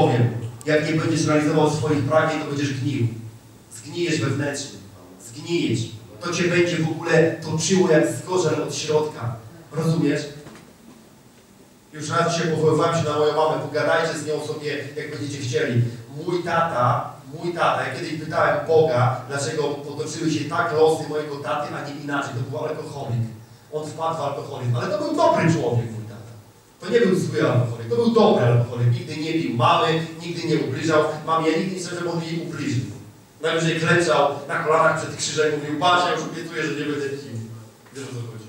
powiem, jak nie będziesz realizował swoich pragnień, to będziesz gnił. Zgnijesz wewnętrznie. Zgnijesz. To cię będzie w ogóle toczyło jak zgorzel od środka. Rozumiesz? Już raz dzisiaj powoływałem się na moją mamę, pogadajcie z nią sobie, jak będziecie chcieli. Mój tata, mój tata, ja kiedyś pytałem Boga, dlaczego potoczyły się tak losy mojego taty, a nie inaczej. To był alkoholik. On wpadł w alkoholizm, ale to był dobry człowiek. To nie był zły alkoholik, to był dobry alkoholik. Nigdy nie bił mamy, nigdy nie ubliżał. Mamie, ja nigdy nie żeby on jej ubliżył. Najwyżej klęczał na kolanach przed krzyżem i mówił, patrz, ja już obiecuję, że nie będę pił. Wiesz o co chodzi.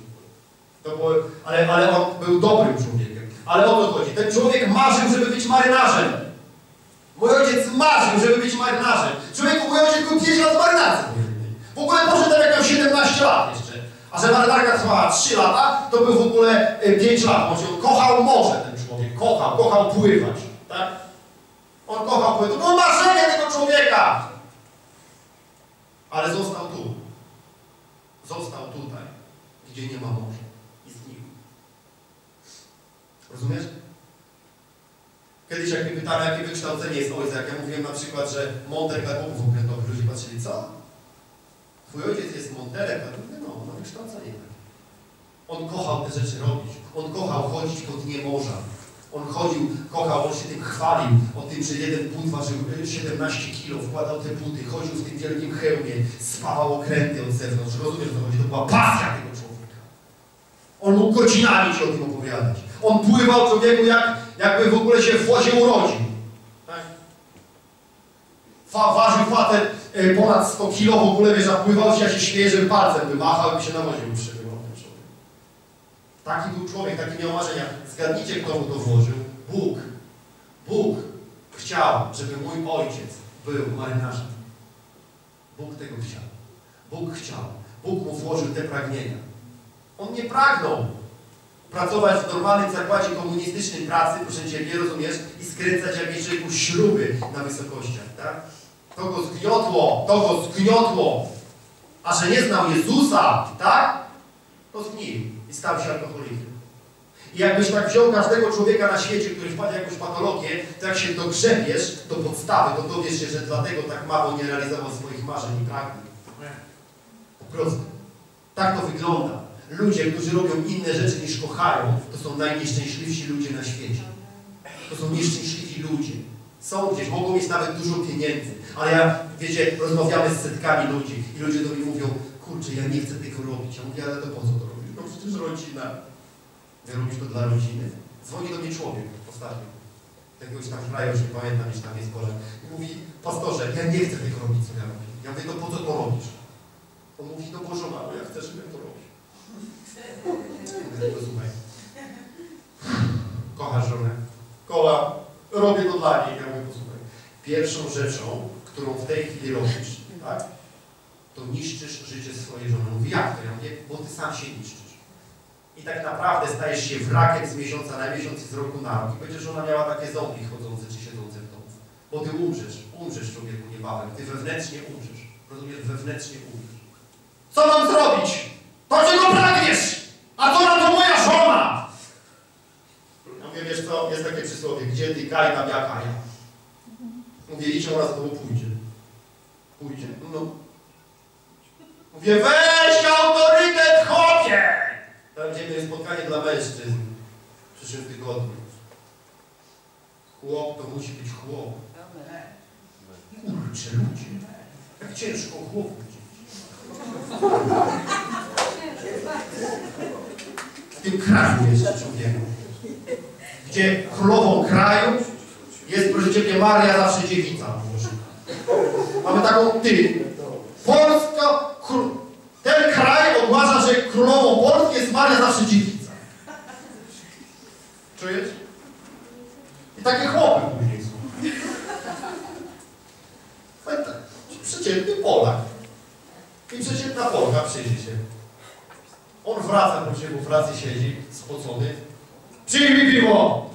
To było, ale, ale on był dobrym człowiekiem. Ale o to chodzi. Ten człowiek marzył, żeby być marynarzem. Mój ojciec marzył, żeby być marynarzem. Człowieku, mój ojciec był 5 lat marynarce. W ogóle poszedł tam jak miał 17 lat jeszcze. A że marynarka trwała 3 lata, to był w ogóle 5 lat. On się kochał morze ten człowiek. Kochał, kochał pływać. Tak? On kochał pływać. To było marzenie tego człowieka. Ale został tu. Został tutaj, gdzie nie ma morza. I znikł. Rozumiesz? Kiedyś jak mnie pytano, jakie wykształcenie jest ojca, jak ja mówiłem na przykład, że monter karbowów okrętowych, ludzie patrzyli, co? Twój ojciec jest monterem, a mówię, ma wykształcenie. On kochał te rzeczy robić. On kochał chodzić po dnie morza. On chodził, kochał, on się tym chwalił, o tym, że jeden but ważył 17 kilo, wkładał te buty, chodził w tym wielkim hełmie, spawał okręty od zewnątrz. Rozumiesz, co chodzi? To była pasja tego człowieka. On mógł godzinami ci o tym opowiadać. On pływał człowieku jak, jakby w ogóle się w wozie urodził. Fa, ważył facet y, ponad 100 kilo, w ogóle wiesz, a pływał się, ja się że palcem wymachał i się na wozie uprzebywał ten człowiek. Taki był człowiek, taki miał marzenia. Zgadnijcie, kto mu to włożył? Bóg. Bóg chciał, żeby mój ojciec był marynarzem. Bóg tego chciał. Bóg chciał. Bóg mu włożył te pragnienia. On nie pragnął pracować w normalnym zakładzie komunistycznym pracy, proszę Ciebie, rozumiesz, i skręcać jakieś śruby na wysokościach, tak? To go zgniotło, to go zgniotło. A że nie znał Jezusa, tak? To zgnił i stał się alkoholikiem. I jakbyś tak wziął każdego człowieka na świecie, który wpadł w jakąś patologię, to jak się dogrzebiesz do podstawy, to dowiesz się, że dlatego tak mało nie realizował swoich marzeń i pragnień. Po prostu. Tak to wygląda. Ludzie, którzy robią inne rzeczy niż kochają, to są najnieszczęśliwsi ludzie na świecie. To są nieszczęśliwi ludzie. Są gdzieś, mogą mieć nawet dużo pieniędzy, ale ja, wiecie, rozmawiamy z setkami ludzi i ludzie do mnie mówią, kurczę, ja nie chcę tego robić. Ja mówię, ale to po co to robisz? No przecież rodzina. Ja robisz to dla rodziny. Dzwoni do mnie człowiek ostatnio. Jakiegoś tam kraju, już nie pamiętam, gdzieś tam jest pole. I mówi, pastorze, ja nie chcę tego robić, co ja robię. Ja mówię, no po co to robisz? On mówi, no bo żona, bo ja chcę, żebym to robił. Mówię, słuchaj. Kochasz żonę? Kola, robię to dla niej. Pierwszą rzeczą, którą w tej chwili robisz, tak? To niszczysz życie swojej żony. Mówi, jak to? Ja mówię, bo ty sam się niszczysz. I tak naprawdę stajesz się wrakiem z miesiąca na miesiąc i z roku na rok. I będziesz ona miała takie zombie chodzące czy siedzące w domu. Bo ty umrzesz, umrzesz człowieku niebawem. Ty wewnętrznie umrzesz. Rozumiesz? Wewnętrznie umrzesz. Co mam zrobić? To czego pragniesz? A to na to moja żona! Ja mówię, wiesz co, jest takie przysłowie, gdzie ty kaj tam ja kaja. Mówię, idź ona tobą pójdzie. Pójdzie. No. Mówię, weź autorytet, chłopie! Tam będzie spotkanie dla mężczyzn w przyszłym tygodniu. Chłop to musi być chłop. Kurczę, ludzie. Jak ciężko chłop. W tym kraju jest człowieku. Gdzie królową kraju jest, proszę Ciebie, Maria zawsze dziewica. Mamy taką ty. Polska, ten kraj ogłasza, że królową Polski jest Maria zawsze dziewica. Czujesz? I takie chłopy później są. Pamiętaj, przeciętny Polak. I przeciętna Polka przyjdzie się. On wraca po ciebie, w pracy siedzi, spocony. Przyjmij mi piwo!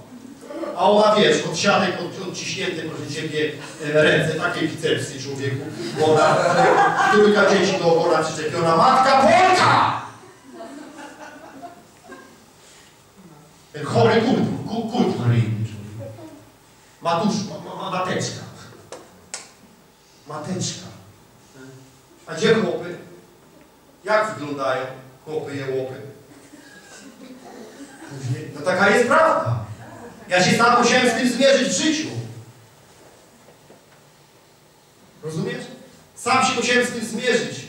A ona, wiesz, od siatek, od, odciśnięte, proszę Ciebie, e, ręce, takie bicepsy człowieku. Bo ona, trójka dzieci dookoła przyczepiona. Matka Polka! Ten chory kult, kult, kult maryjny człowiek. Matusz, ma, ma, mateczka. Mateczka. A gdzie chłopy? Jak wyglądają chłopy i łopy? Mówię, No taka jest prawda. Ja się sam musiałem z tym zmierzyć w życiu. Rozumiesz? Sam się musiałem z tym zmierzyć.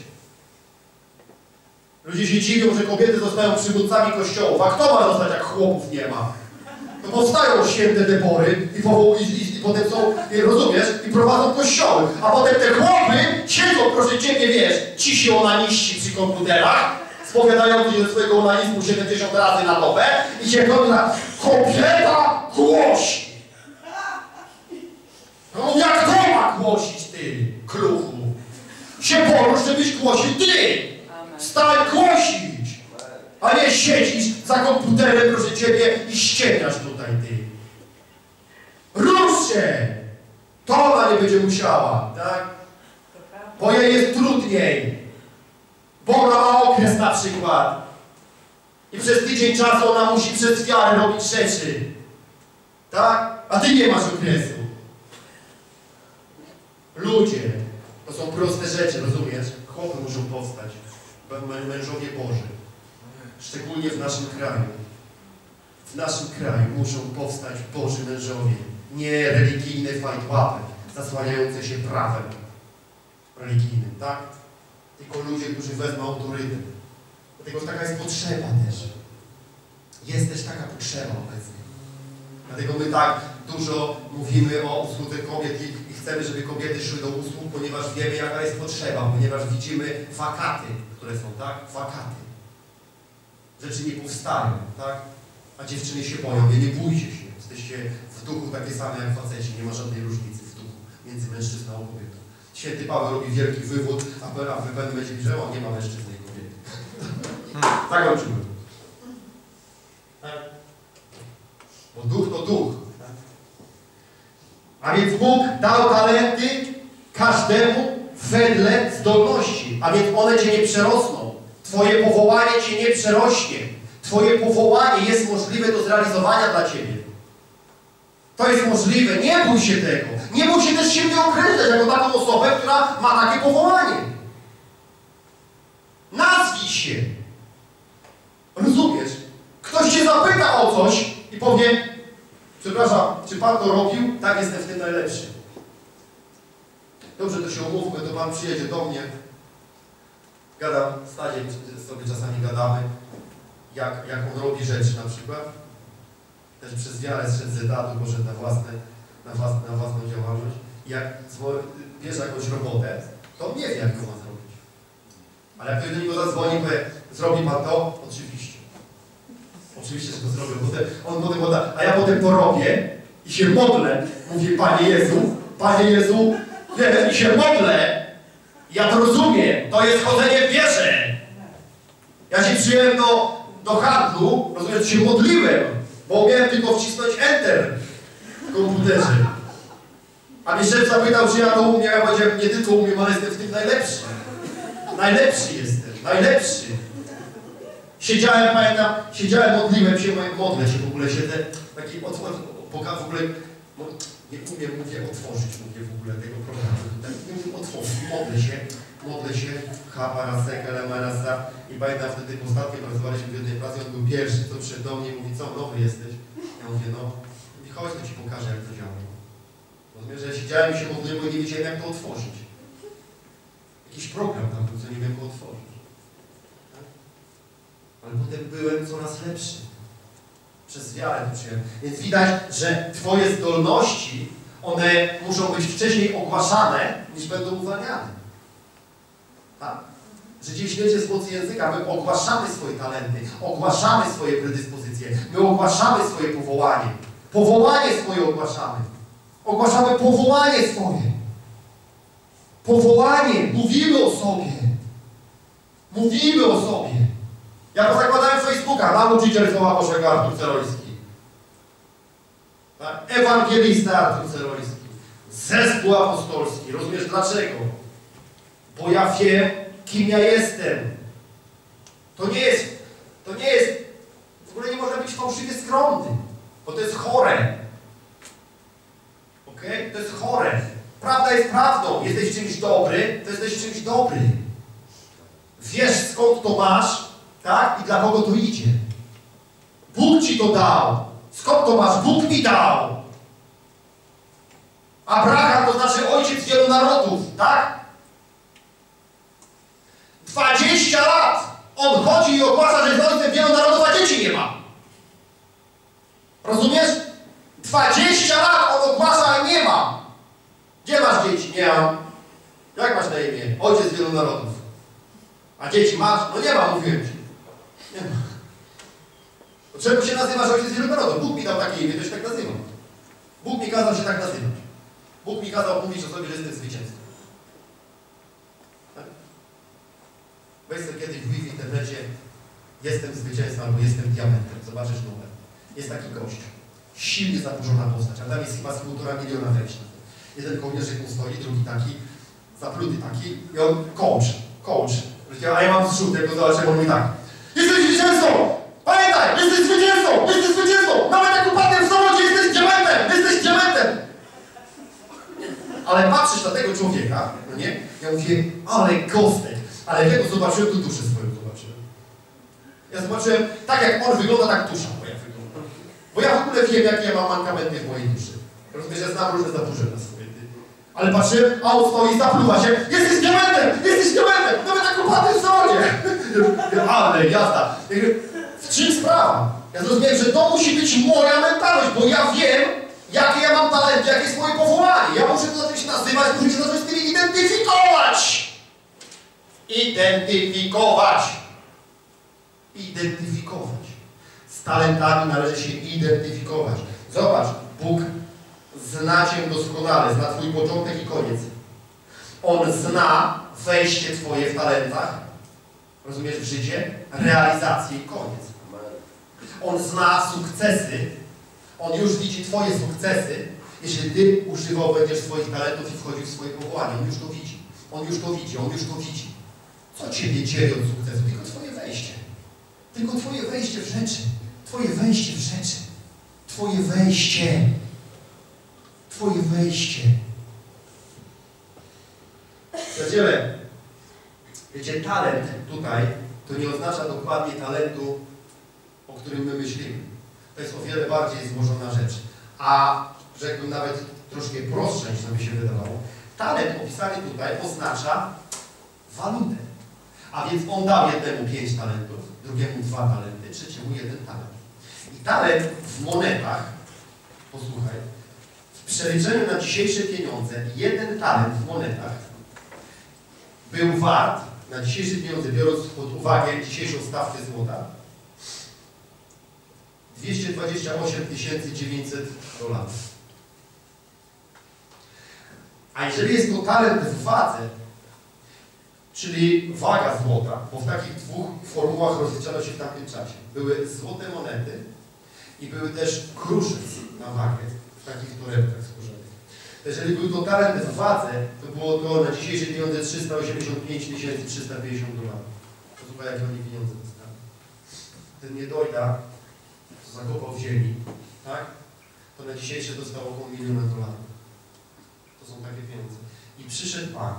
Ludzie się dziwią, że kobiety zostają przywódcami kościołów. A kto ma zostać, jak chłopów nie ma? To powstają święte debory i, powoł, i, i, potem są, i, rozumiesz, i prowadzą kościoły. A potem te chłopy siedzą, proszę Ciebie, wiesz, ci się onaniści przy komputerach, spowiadający się ze swojego onanizmu 70 razy na dobę i się robi na kobieta głosi. No jak to ma głosić ty, kluchu? Się porusz, żebyś głosił ty. Stań głosić, a nie siedzisz za komputerem, proszę Ciebie, i ścieniasz tutaj ty. Rusz się! To ona nie będzie musiała, tak? Bo jej jest trudniej. Na przykład. I przez tydzień czasu ona musi przez wiarę robić rzeczy. Tak? A ty nie masz okresu. Ludzie, to są proste rzeczy, rozumiesz? Chłopy muszą powstać. Mę- Mężowie Boży. Szczególnie w naszym kraju. W naszym kraju muszą powstać Boży mężowie. Nie religijne fajtłapy, zasłaniające się prawem religijnym, tak? Tylko ludzie, którzy wezmą autorytet. Dlatego taka jest potrzeba też. Jest też taka potrzeba obecnie. Dlatego my tak dużo mówimy o usłudze kobiet i, i chcemy, żeby kobiety szły do usług, ponieważ wiemy, jaka jest potrzeba, ponieważ widzimy wakaty, które są, tak? Wakaty. Rzeczy nie powstają, tak? A dziewczyny się boją, nie, nie bójcie się. Jesteście w duchu takie same jak faceci, nie ma żadnej różnicy w duchu między mężczyzną a kobietą. Święty Paweł robi wielki wywód, a wy- a wy będą będzie on nie ma mężczyzny i kobiety. Tak kończymy. Tak? Bo duch to duch. tak? A więc Bóg dał talenty każdemu wedle zdolności, a więc one Cię nie przerosną. Twoje powołanie Cię nie przerośnie. Twoje powołanie jest możliwe do zrealizowania dla Ciebie. To jest możliwe. Nie bój się tego. Nie bój się też siebie określać jako taką osobę, która ma takie powołanie. Nazwij się. Zapyta o coś i powie przepraszam, czy Pan to robił? Tak, jestem w tym najlepszy. Dobrze, to się umówmy, to Pan przyjedzie do mnie. Gadam z Tadziem, sobie czasami gadamy, jak, jak on robi rzeczy na przykład. Też przez wiarę zszedł z etatu, poszedł na, własne, na, własne, na własną działalność. Jak bierze jakąś robotę, to on nie wie, jak to ma zrobić. Ale jak ktoś do niego zadzwoni, powie, zrobi Pan to? Oczywiście. Oczywiście, że to zrobię. Potem, on potem poda, a ja potem to robię i się modlę. Mówię, Panie Jezu, Panie Jezu, nie, i się modlę. Ja to rozumiem. To jest chodzenie w wierze. Ja się przyjąłem do, do handlu, rozumiesz, się modliłem, bo miałem tylko wcisnąć Enter w komputerze. A mnie szef zapytał, czy ja to umiem, ja powiedziałem, nie tylko umiem, ale jestem w tym najlepszy. Najlepszy jestem, najlepszy. Siedziałem, pamiętam, siedziałem, modliłem się, modlę się w ogóle, siedzę, taki otwór, poka- w ogóle, no, nie umiem, mówię, otworzyć, mówię w ogóle tego programu, tak, nie umiem otworzyć, modlę się, modlę się, chapa, raseka, lemarasa i pamiętam wtedy w ostatnim pracowaliśmy w jednej pracy, on był pierwszy, co przyszedł do mnie i mówi, co, nowy jesteś? Ja mówię, no, chodź, to ci pokażę, jak to działa. Rozumiesz, że siedziałem i się modliłem, bo nie wiedziałem, jak to otworzyć. Jakiś program tam co nie wiem, go otworzyć. Tak? Ale potem coraz lepszy. Przez wiarę to przyjąłem. Więc widać, że Twoje zdolności, one muszą być wcześniej ogłaszane, niż będą uwalniane. Tak? Życie w świecie z mocy języka. My ogłaszamy swoje talenty, ogłaszamy swoje predyspozycje, my ogłaszamy swoje powołanie. Powołanie swoje ogłaszamy. Ogłaszamy powołanie swoje. Powołanie. Mówimy o sobie. Mówimy o sobie. Ja pozakładałem Facebooka, nauczyciel Słowa Bożego Artur Ceroński. Tak? Ewangelista Artur Ceroński. Zespół apostolski. Rozumiesz dlaczego? Bo ja wiem, kim ja jestem. To nie jest, to nie jest, w ogóle nie można być fałszywie skromny, bo to jest chore. Okay? To jest chore. Prawda jest prawdą. Jesteś czymś dobry, to jesteś czymś dobry. Wiesz skąd to masz, tak? I dla kogo to idzie. Bóg ci to dał. Skąd to masz? Bóg mi dał. Abraham to znaczy ojciec wielu narodów, tak? 20 lat on chodzi i ogłasza, że jest ojcem wielu narodów, a dzieci nie ma. Rozumiesz? 20 lat on ogłasza, a nie ma. Gdzie masz dzieci? Nie mam. Jak masz na imię? Ojciec wielu narodów. A dzieci masz? No nie ma, mówiłem ci. Nie ma. Czemu się nazywasz ojciec wielu narodów? Bóg mi dał takie imię, to się tak nazywam. Bóg mi kazał się tak nazywać. Bóg mi kazał mówić o sobie, że jestem zwycięzcą. Tak? Weź sobie kiedyś w w internecie jestem zwycięzcą albo jestem diamentem. Zobaczysz numer. Jest taki gość. Silnie zaburzona postać, a tam jest chyba z półtora miliona wejść. Jeden kołnierzyk mu stoi, drugi taki, zapluty taki i on coach, coach. A ja mam zrzut, jak go zobaczyłem, on mówi tak. Ale patrzysz na tego człowieka, no nie? Ja mówię, ale kostek. Ale jak go zobaczyłem, to duszę swoją zobaczyłem. Ja zobaczyłem, tak jak on wygląda, tak dusza moja wygląda. Bo ja w ogóle wiem, jakie ja mam mankamenty w mojej duszy. Rozumiesz, ja znam różne zaburzenia swoje. Ale patrzyłem, a on stoi, zapluwa się. Jesteś diamentem! Jesteś diamentem! Nawet jak upadłem w samochodzie! Ale jazda. W czym sprawa? Ja zrozumiałem, że to musi być moja mentalność, bo ja wiem, jakie ja mam talenty, jakie jest moje powołanie. Ja muszę zacząć się nazywać, muszę się zacząć z tymi identyfikować. Identyfikować. Identyfikować. Z talentami należy się identyfikować. Zobacz, Bóg zna Cię doskonale, zna Twój początek i koniec. On zna wejście Twoje w talentach, rozumiesz, w życie, realizację i koniec. On zna sukcesy, on już widzi Twoje sukcesy, jeśli Ty używał będziesz swoich talentów i wchodził w swoje powołanie. On już to widzi. On już to widzi, on już to widzi. Co Ciebie dzieli od sukcesu? Tylko Twoje wejście. Tylko Twoje wejście w rzeczy. Twoje wejście w rzeczy. Twoje wejście. Twoje wejście. Przyjaciele, wiecie, talent tutaj to nie oznacza dokładnie talentu, o którym my myślimy. To jest o wiele bardziej złożona rzecz. A rzekłbym nawet troszkę prostsze, niż nam się wydawało. Talent opisany tutaj oznacza walutę. A więc on dał jednemu pięć talentów, drugiemu dwa talenty, trzeciemu jeden talent. I talent w monetach, posłuchaj, w przeliczeniu na dzisiejsze pieniądze, jeden talent w monetach był wart, na dzisiejsze pieniądze, biorąc pod uwagę dzisiejszą stawkę złota, 228 900 dolarów. A jeżeli jest to talent w wadze, czyli waga złota, bo w takich dwóch formułach rozliczano się w tamtym czasie. Były złote monety i były też kruszec na wagę w takich torebkach skórzanych. Jeżeli był to talent w wadze, to było to na dzisiejsze pieniądze 385 350 dolarów. Posłuchaj, jakie oni pieniądze dostali. Ten niedojda, zakopał w ziemi, tak? To na dzisiejsze dostał około miliona dolarów. To są takie pieniądze. I przyszedł Pan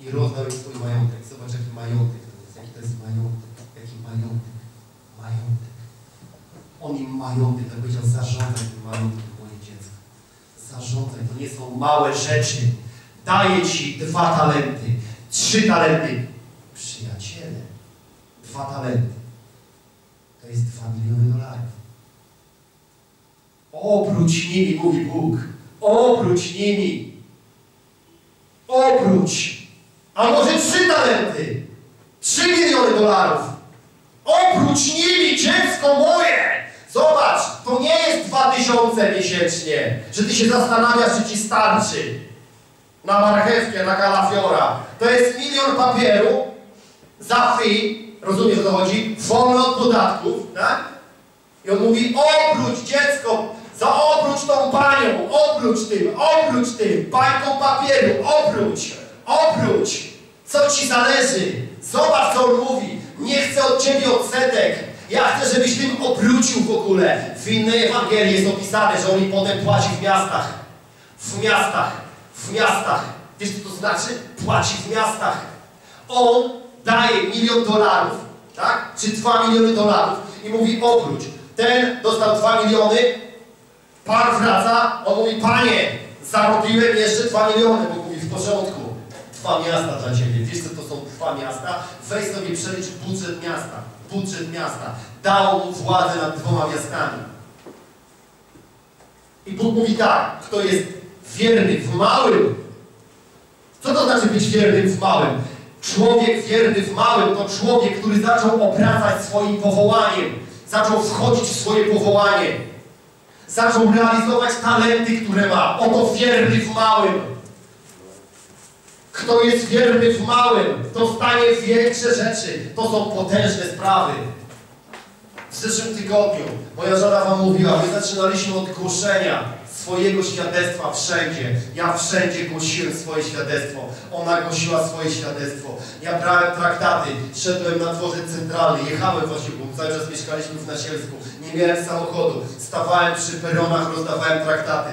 i rozdał im swój majątek. Zobacz, jaki majątek to jest. Jaki to jest majątek. Jaki majątek. Majątek. On im majątek, tak powiedział, zarządzaj tym majątkiem, moje dziecko. Zarządzaj, to nie są małe rzeczy. Daję Ci dwa talenty, trzy talenty. Przyjaciele, dwa talenty. To jest dwa miliony dolarów. Oprócz nimi, mówi Bóg, oprócz nimi, oprócz, a może trzy talenty, trzy miliony dolarów, oprócz nimi, dziecko moje, zobacz, to nie jest dwa tysiące miesięcznie, że ty się zastanawiasz, czy ci starczy na marchewkę, na kalafiora. To jest milion papieru za fee, rozumiesz o co chodzi, wolny od podatków, tak? I on mówi, oprócz dziecko, za oprócz tą panią, oprócz tym, oprócz tym, bańką papieru, oprócz, oprócz, co ci zależy? Zobacz, co on mówi. Nie chcę od ciebie odsetek. Ja chcę, żebyś tym obrócił w ogóle. W innej Ewangelii jest opisane, że on im potem płaci w miastach. w miastach, w miastach. Wiesz co to znaczy? Płaci w miastach. On daje milion dolarów, tak? Czy dwa miliony dolarów i mówi obróć. Ten dostał dwa miliony, pan wraca, on mówi, panie, zarobiłem jeszcze dwa miliony, bo mówi w porządku. Dwa miasta dla ciebie. Wiesz co to są dwa miasta? Weź sobie przelicz budżet miasta. Budżet miasta. Dał mu władzę nad dwoma miastami. I Bóg mówi tak, kto jest wierny w małym. Co to znaczy być wiernym w małym? Człowiek wierny w małym to człowiek, który zaczął obracać swoim powołaniem. Zaczął wchodzić w swoje powołanie. Zaczął realizować talenty, które ma. Oto wierny w małym. Kto jest wierny w małym, dostanie większe rzeczy. To są potężne sprawy. W zeszłym tygodniu moja żona wam mówiła, my zaczynaliśmy od głoszenia swojego świadectwa wszędzie. Ja wszędzie głosiłem swoje świadectwo. Ona głosiła swoje świadectwo. Ja brałem traktaty, szedłem na dworzec centralny, jechałem właśnie, bo cały czas mieszkaliśmy w Nasielsku. Nie miałem samochodu. Stawałem przy peronach, rozdawałem traktaty.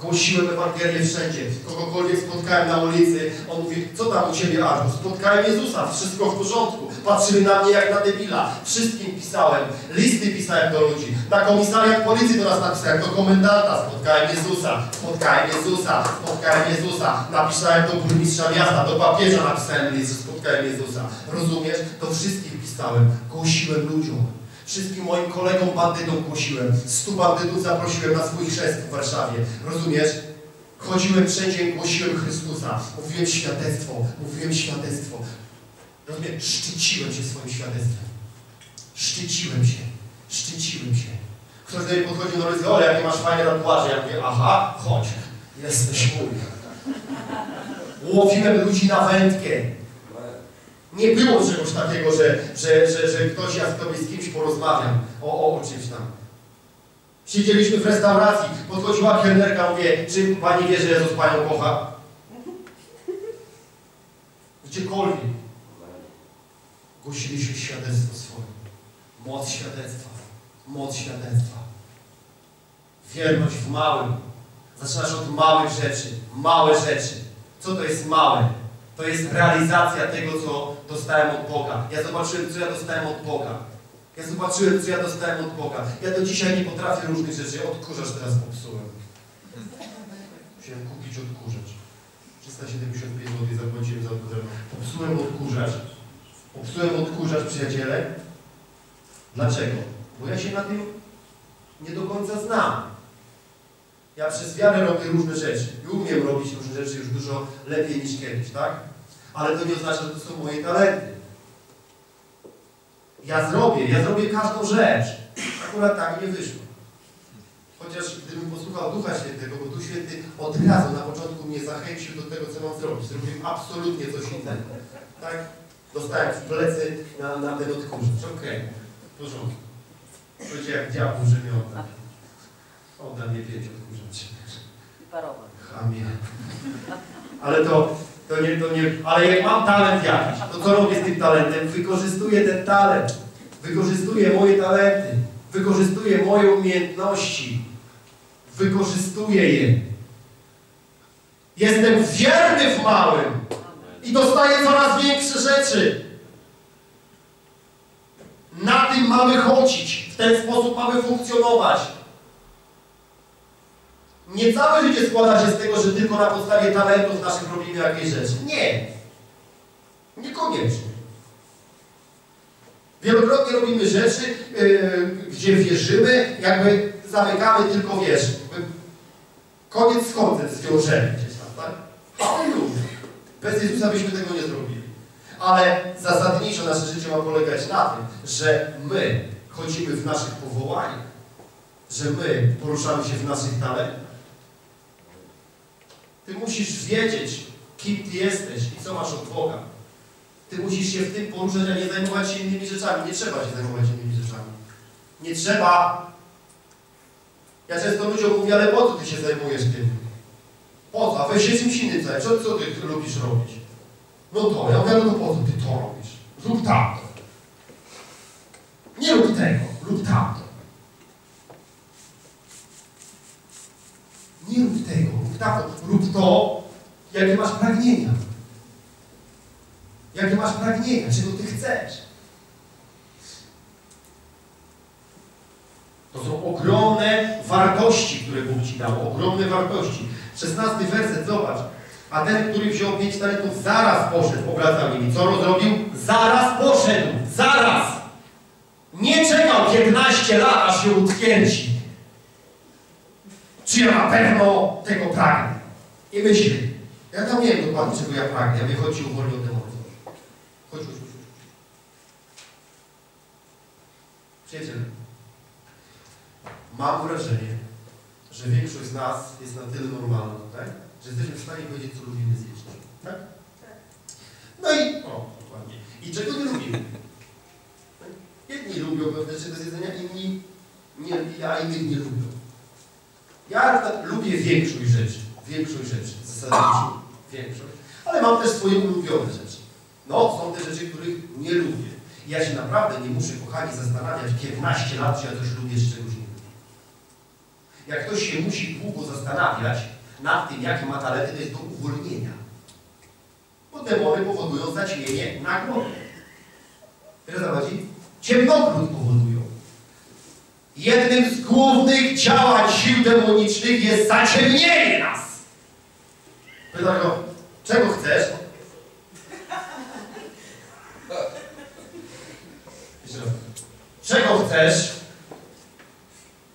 Głosiłem Ewangelię wszędzie. Kogokolwiek spotkałem na ulicy, on mówi, co tam u Ciebie, Arzu? Spotkałem Jezusa, wszystko w porządku. Patrzyli na mnie jak na debila. Wszystkim pisałem. Listy pisałem do ludzi. Na komisariat policji do nas napisałem, do komendanta. Spotkałem Jezusa, spotkałem Jezusa, spotkałem Jezusa. Napisałem do burmistrza miasta, do papieża napisałem list, że spotkałem Jezusa. Rozumiesz? Do wszystkich pisałem. Głosiłem ludziom. Wszystkim moim kolegom bandytom głosiłem. Stu bandytów zaprosiłem na swój chrzest w Warszawie. Rozumiesz? Chodziłem wszędzie, głosiłem Chrystusa. Mówiłem świadectwo. Mówiłem świadectwo. Rozumiesz? Szczyciłem się swoim świadectwem. Szczyciłem się. Szczyciłem się. Ktoś do mnie podchodził na ulicy, o, jakie masz fajne tatuaże. Ja mówię, aha, chodź. Jesteś mój. Łowiłem ludzi na wędkę. Nie było czegoś takiego, że, że, że, że ktoś, ja sobie z kimś porozmawiam o, o, o czymś tam. Siedzieliśmy w restauracji, podchodziła kelnerka, mówię, czy pani wie, że Jezus panią kocha? Gdziekolwiek. Głosiliśmy świadectwo swoje. Moc świadectwa. Moc świadectwa. Wierność w małym. Zaczynasz od małych rzeczy. Małe rzeczy. Co to jest małe? To jest realizacja tego, co dostałem od Boga. Ja zobaczyłem, co ja dostałem od Boga. Ja zobaczyłem, co ja dostałem od Boga. Ja do dzisiaj nie potrafię różnych rzeczy. Odkurzacz teraz popsułem. Musiałem kupić odkurzacz. 375 zł zapłaciłem za odkurzacz. Popsułem odkurzacz. Popsułem odkurzacz, przyjaciele. Dlaczego? Bo ja się na tym nie do końca znam. Ja przez wiarę robię różne rzeczy i umiem robić różne rzeczy już dużo lepiej niż kiedyś, tak? Ale to nie oznacza, że to są moje talenty. Ja zrobię, ja zrobię każdą rzecz. Akurat tak nie wyszło. Chociaż gdybym posłuchał Ducha Świętego, bo Duch Święty od razu na początku mnie zachęcił do tego, co mam zrobić. Zrobiłem absolutnie coś innego. Tak? Dostałem w plecy na, na ten odkurzacz. Okej, okay. w porządku. Diabłu, że mnie odda. Mnie pięć odkurzaczy. Parowe. Chamie. Ale to, to nie, to nie, ale jak mam talent jakiś, to co robię z tym talentem? Wykorzystuję ten talent. Wykorzystuję moje talenty. Wykorzystuję moje umiejętności. Wykorzystuję je. Jestem wierny w małym i dostaję coraz większe rzeczy. Na tym mamy chodzić. W ten sposób mamy funkcjonować. Nie całe życie składa się z tego, że tylko na podstawie talentów naszych robimy jakieś rzeczy. Nie. Niekoniecznie. Wielokrotnie robimy rzeczy, yy, gdzie wierzymy, jakby zamykamy tylko, wiesz, koniec z końcem zwiążemy gdzieś tam, tak? Halleluja. Bez Jezusa byśmy tego nie zrobili. Ale zasadniczo nasze życie ma polegać na tym, że my chodzimy w naszych powołaniach, że my poruszamy się w naszych talentach. Ty musisz wiedzieć, kim Ty jesteś i co masz od Boga. Ty musisz się w tym poruszać, a nie zajmować się innymi rzeczami. Nie trzeba się zajmować innymi rzeczami. Nie trzeba. Ja często ludziom mówię, ale po co Ty się zajmujesz tym? Po co? Weź się czymś innym zajmij. Co, co Ty lubisz robić? No to. Ja mówię, no to po co Ty to robisz? Lub tamto. Nie rób tego, lub tamto. Nie rób tego, rób tato, rób to, jakie masz pragnienia. Jakie masz pragnienia, czego ty chcesz. To są ogromne Ci. Ogromne wartości. 16 werset, zobacz. A ten, który wziął pięć talentów, zaraz poszedł, obracał nimi. Co rozrobił? Zaraz poszedł. Zaraz. Nie czekał 15 lat, aż się utwierdzi. Czy ja na pewno tego pragnę? I myśli, ja tam nie wiem dokładnie, czego ja pragnę. Ja wychodzi uwolnił demony. Chodź, chodź, chodź. chodź. Przyjaciele, mam wrażenie, że większość z nas jest na tyle normalna tutaj, że jesteśmy w stanie powiedzieć, co lubimy zjeść. Tak? No i, o, dokładnie. I czego nie lubimy? Jedni lubią pewne rzeczy do zjedzenia, inni nie, ja innych nie lubię. Ja lubię większość rzeczy. Większość rzeczy. Zasadniczo większość. Ale mam też swoje ulubione rzeczy. No, są te rzeczy, których nie lubię. Ja się naprawdę nie muszę, kochani, zastanawiać 15 lat, czy ja coś lubię, czy czegoś. Jak ktoś się musi długo zastanawiać nad tym, jakie ma talenty, to jest do uwolnienia. Bo demony powodują zaćmienie na głowie. Wiesz, co chodzi? Ciemnogród powodują. Jednym z głównych działań sił demonicznych jest zaciemnienie nas. Pyta go, czego chcesz? Jeszcze raz. Czego chcesz?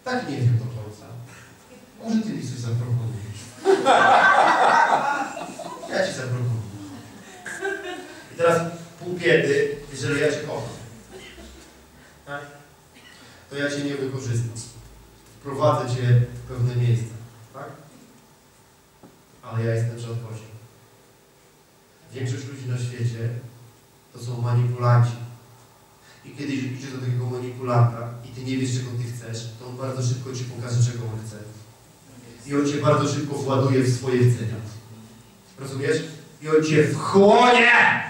Tak nie wiem do końca. Może ty mi coś zaproponujesz. Ja ci zaproponuję. I teraz pół biedy, jeżeli ja cię kocham. Tak? To ja cię nie wykorzystam. Wprowadzę cię w pewne miejsca. Tak? Ale ja jestem rzadkością. Większość ludzi na świecie to są manipulanci. I kiedy idziesz do takiego manipulanta i ty nie wiesz, czego ty chcesz, to on bardzo szybko ci pokaże, czego on chce. I on cię bardzo szybko właduje w swoje chcenia. Rozumiesz? I wchłonie!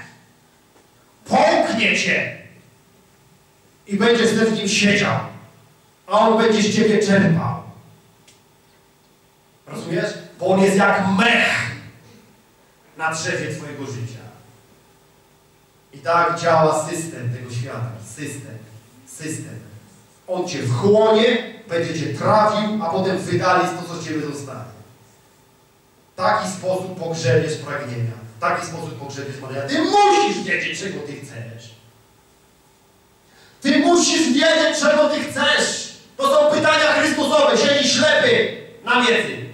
Połknie cię! I będziesz w nim siedział. A on będzie z ciebie czerpał. Rozumiesz? Bo on jest jak mech na drzewie twojego życia. I tak działa system tego świata. System. System. On cię wchłonie, będzie cię trafił, a potem wydali to, co z ciebie zostanie. W taki sposób pogrzebiesz pragnienia. W taki sposób pogrzebiesz marzenia. Ty musisz wiedzieć, czego ty chcesz. Ty musisz wiedzieć, czego ty chcesz. To są pytania Chrystusowe. Siedzi ślepy na wiedzy.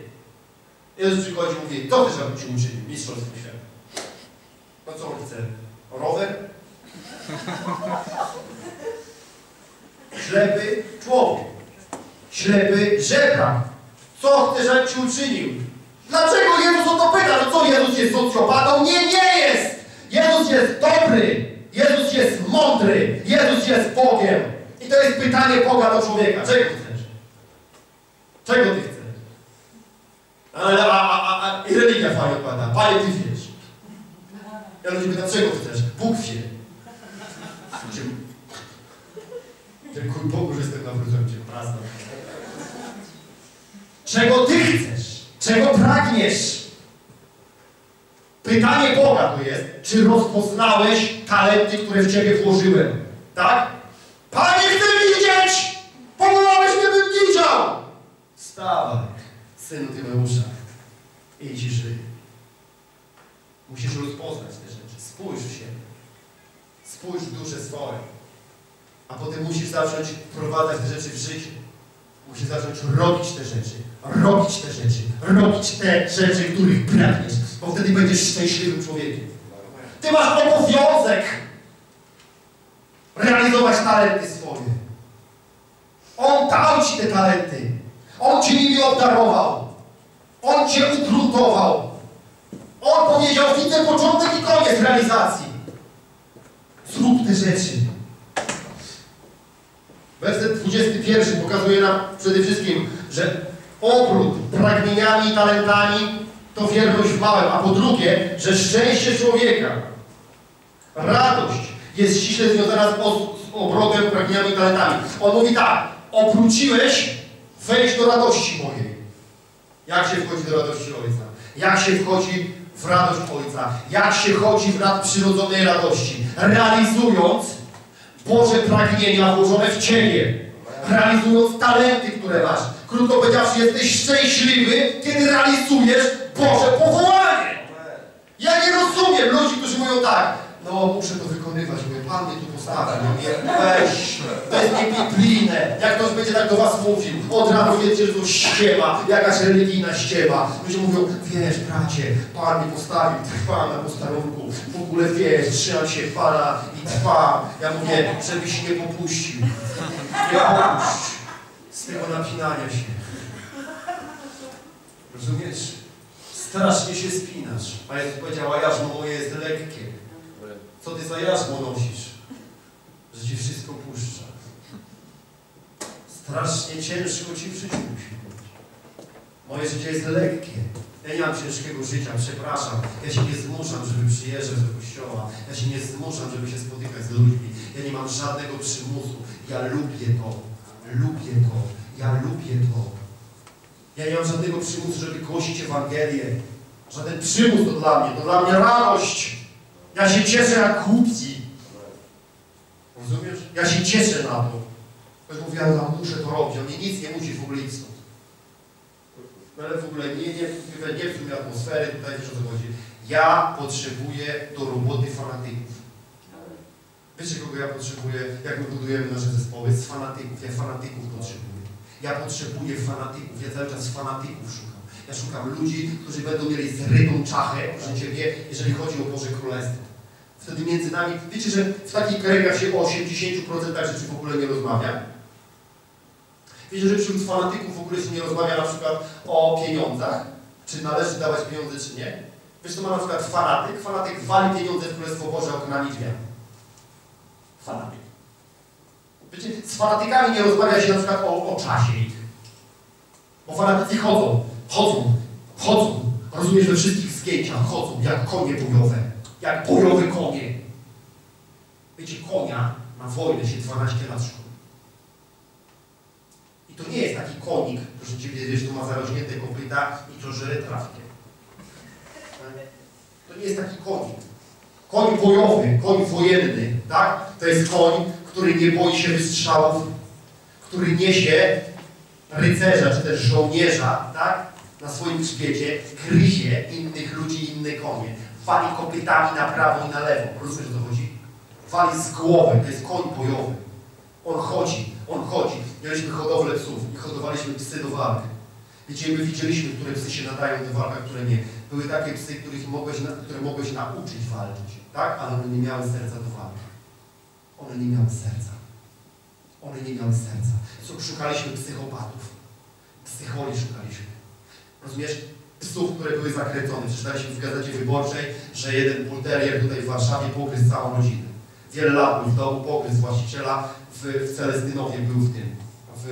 Jezus przychodzi i mówi, co chcesz, abym ci uczynił? Mistrzostwo świata. No co on chce? Rower? Ślepy człowiek. Ślepy żebrak. Co chcesz, abym ci uczynił? Dlaczego Jezus o to pyta? No co, Jezus jest socjopatą? Nie, nie jest! Jezus jest dobry! Jezus jest mądry! Jezus jest Bogiem! I to jest pytanie Boga do człowieka. Czego chcesz? Czego ty chcesz? Ale, a, a, a, I religia fajnie odpowiada. Panie, ty wiesz. Ja ludzi pytam, czego chcesz? Bóg wie. Dziękuję Bogu, że jestem nawrócony cię. Czego ty chcesz? Czego pragniesz? Pytanie Boga to jest, czy rozpoznałeś talenty, które w ciebie włożyłem? Tak? Panie, chcę widzieć! Powołałeś mnie, bym widział! Stawaj, synu Tymeusza. Idź i żyj. Musisz rozpoznać te rzeczy. Spójrz w siebie. Spójrz w duszę swoją. A potem musisz zacząć wprowadzać te rzeczy w życie. Musisz zacząć robić te rzeczy. Robić te rzeczy. Robić te rzeczy, których pragniesz. Bo wtedy będziesz szczęśliwym człowiekiem. Ty masz obowiązek realizować talenty swoje. On dał ci te talenty. On ci nimi obdarował. On cię ugruntował. On powiedział, widzę początek i koniec realizacji. Zrób te rzeczy. Werset 21 pokazuje nam przede wszystkim, że obrót pragnieniami i talentami to wierność w małym, a po drugie, że szczęście człowieka, radość jest ściśle związana z, obrotem pragnieniami i talentami. On mówi tak, opróciłeś wejść do radości mojej. Jak się wchodzi do radości Ojca? Jak się wchodzi w radość Ojca? Jak się chodzi w nadprzyrodzonej radości? Realizując Boże pragnienia włożone w Ciebie. Realizując talenty, które masz. Krótko powiedziawszy, jesteś szczęśliwy, kiedy realizujesz Boże powołanie. Ja nie rozumiem ludzi, którzy mówią tak, no muszę to wykonywać, bo Pan mnie tu Ja mówię, weź, jest niebiblijne. Jak ktoś będzie tak do was mówił, od razu wiecie, że to ściema, jakaś religijna ściema. Ludzie mówią, wiesz bracie, Pan mnie postawił, trwam na posterunku, w ogóle wiesz, trzymam się Pana i trwam. Ja mówię, żebyś nie popuścił. Nie popuść z tego napinania się. Rozumiesz? Strasznie się spinasz. A Jezus powiedział, a jarzmo moje jest lekkie. Co ty za jarzmo nosisz? Że ci wszystko puszcza. Strasznie ciężko ci w życiu musi być. Moje życie jest lekkie. Ja nie mam ciężkiego życia, przepraszam. Ja się nie zmuszam, żeby przyjeżdżać do kościoła. Ja się nie zmuszam, żeby się spotykać z ludźmi. Ja nie mam żadnego przymusu. Ja lubię to. Lubię to. Ja lubię to. Ja nie mam żadnego przymusu, żeby głosić Ewangelię. Żaden przymus to dla mnie. To dla mnie radość. Ja się cieszę jak głupci. Rozumiesz? Ja się cieszę na to. Ktoś mówi, ja muszę to robić. On mnie nic nie musi w ogóle iść stąd. Ale w ogóle nie, nie, nie, nie psuj mi atmosfery, tutaj wiesz o co chodzi. Ja potrzebuję do roboty fanatyków. Wiecie, kogo ja potrzebuję, jak my budujemy nasze zespoły? Z fanatyków. Ja fanatyków potrzebuję. Ja potrzebuję fanatyków. Ja cały czas fanatyków szukam. Ja szukam ludzi, którzy będą mieli zrytą czachę, proszę Ciebie, jeżeli chodzi o Boże Królestwo. Wtedy między nami, wiecie, że w takich kręgach się o 80% rzeczy w ogóle nie rozmawia? Wiecie, że wśród fanatyków w ogóle się nie rozmawia na przykład o pieniądzach, czy należy dawać pieniądze, czy nie? Wiesz, to ma na przykład fanatyk. Fanatyk wali pieniądze w Królestwo Boże oknami drzwi. Fanatyk. Wiecie, z fanatykami nie rozmawia się na przykład o, o czasie ich. Bo fanatycy chodzą, chodzą, chodzą. Rozumiesz, we wszystkich zgięciach chodzą, jak konie bojowe. Jak bojowe konie. Wiecie, konia na wojnę się 12 lat szkoli. I to nie jest taki konik, proszę Ciebie, wiesz, to ma zarośnięte kopyta i to żre trawkę. To nie jest taki konik. Koń bojowy, koń wojenny, tak? To jest koń, który nie boi się wystrzałów, który niesie rycerza, czy też żołnierza, tak? Na swoim grzbiecie, gryzie innych ludzi, inne konie. Wali kopytami na prawo i na lewo. Rozumiesz, o co chodzi? Wali z głowy, to jest koń bojowy. On chodzi, on chodzi. Mieliśmy hodowlę psów i hodowaliśmy psy do walk. Wiecie, my widzieliśmy, które psy się nadają do walk, a które nie. Były takie psy, których mogłeś, które mogłeś nauczyć walczyć, tak? Ale one nie miały serca do walki. One nie miały serca. One nie miały serca. Co, szukaliśmy psychopatów. Psycholi szukaliśmy. Rozumiesz? Psów, które były zakręcone. Przeczytaliśmy w Gazecie Wyborczej, że jeden bulterier tutaj w Warszawie pogryzł całą rodzinę. Wiele lat był w domu, właściciela, w, w Celestynowie był w tym, w,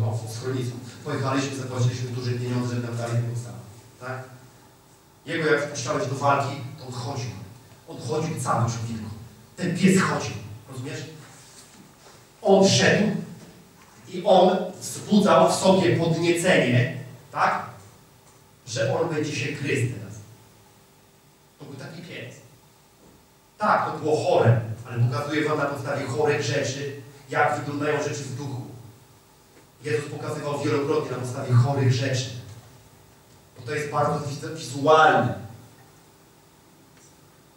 no, w schronisku. Pojechaliśmy, zapłaciliśmy duże pieniądze, żeby nam dali tego. Tak? Jego jak wpuszczałeś do walki, to on chodził. On chodził cały człowieku. Ten pies chodził. Rozumiesz? On szedł i on wzbudzał w sobie podniecenie, tak? Że on będzie się gryzł teraz. To był taki pies. Tak, to było chore, ale pokazuję Wam na podstawie chorych rzeczy, jak wyglądają rzeczy w duchu. Jezus pokazywał wielokrotnie na podstawie chorych rzeczy. Bo to jest bardzo wizualne.